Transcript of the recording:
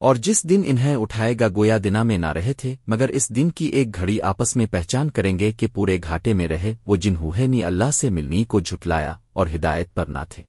اور جس دن انہیں اٹھائے گا گویا دنا میں نہ رہے تھے، مگر اس دن کی ایک گھڑی آپس میں پہچان کریں گے کہ پورے گھاٹے میں رہے وہ جنہوں نے اللہ سے ملنی کو جھٹلایا اور ہدایت پر نہ تھے۔